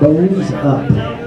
Bones up.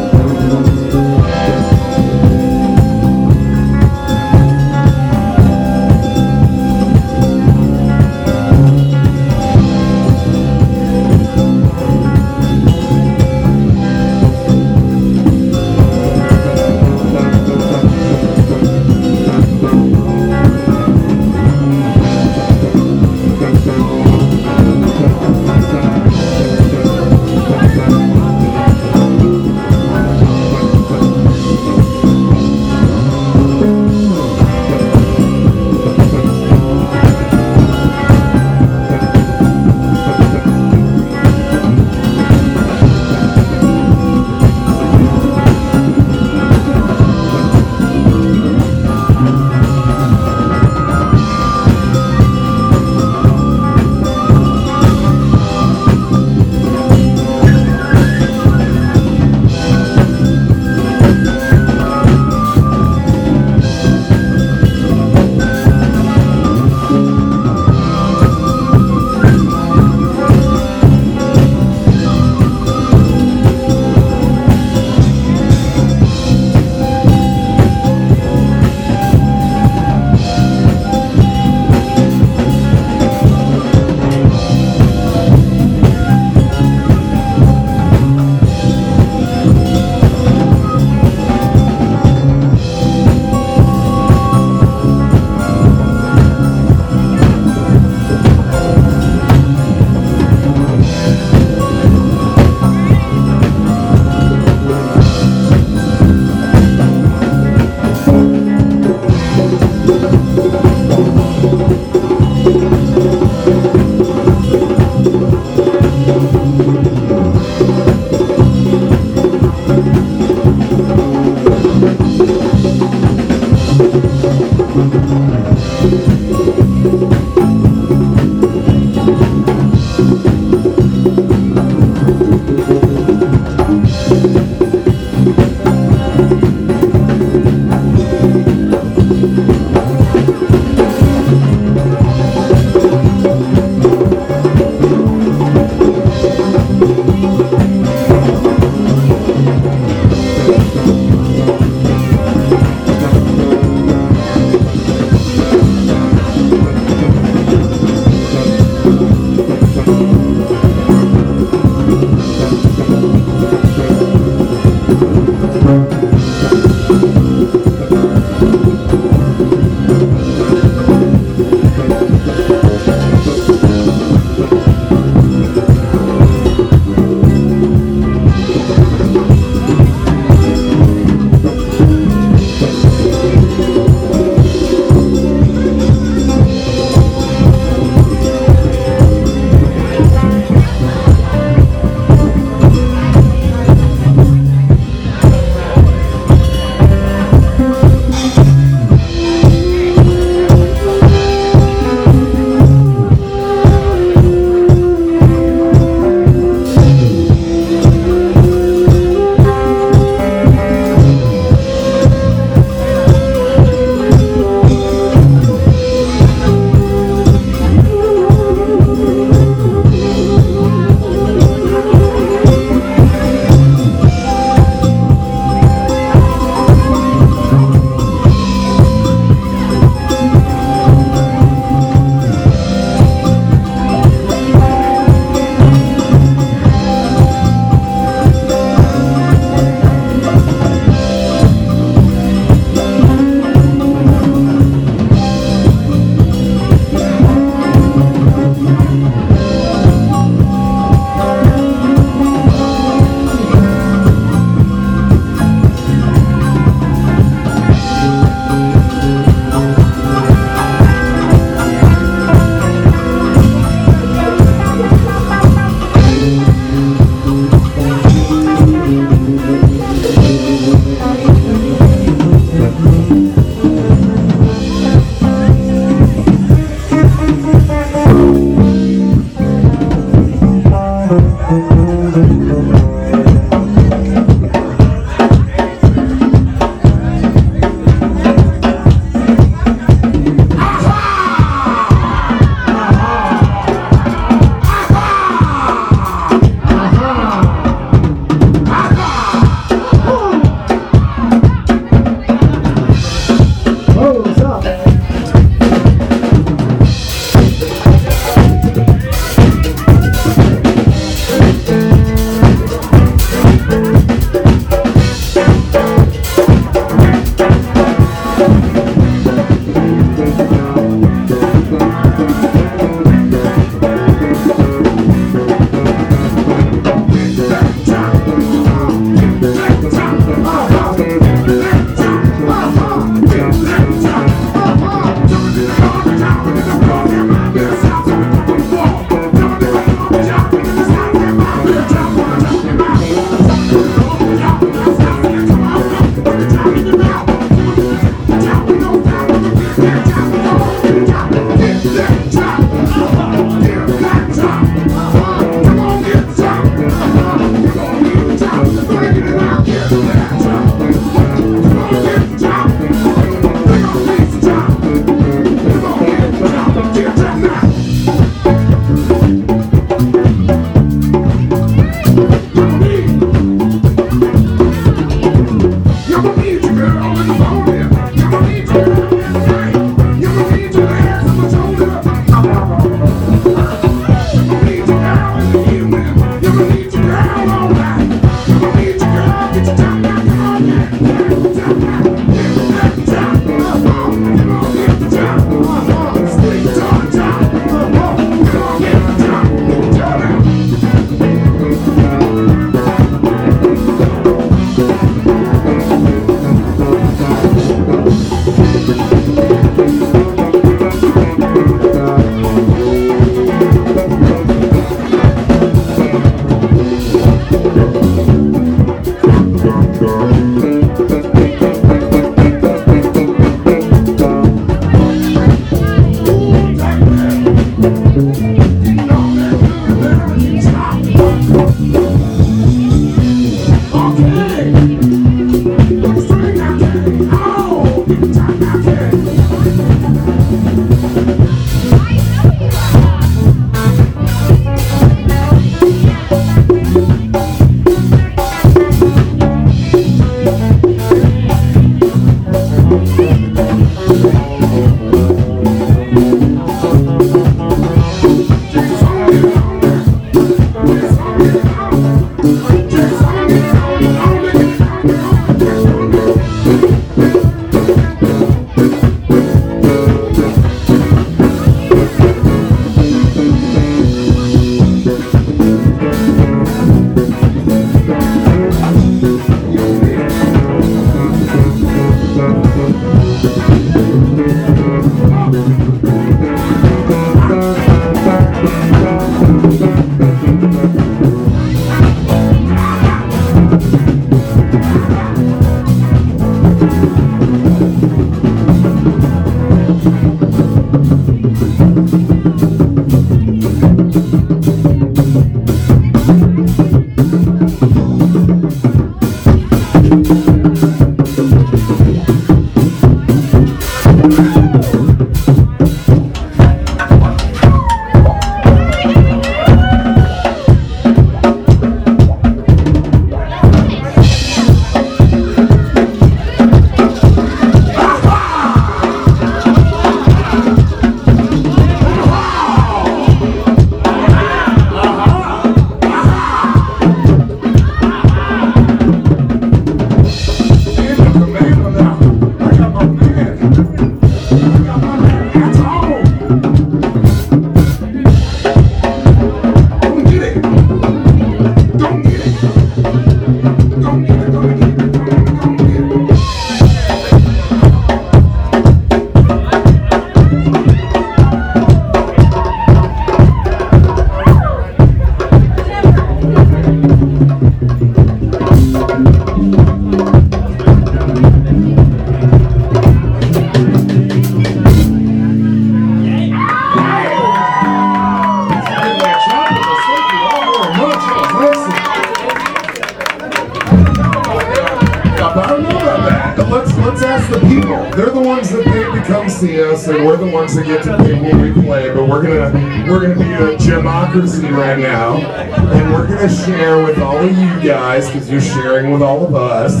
Ones that get to pick when we play, but we're gonna we're gonna be a democracy right now, and we're gonna share with all of you guys because you're sharing with all of us,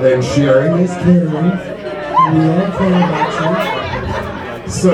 and sharing is caring. We all care about you.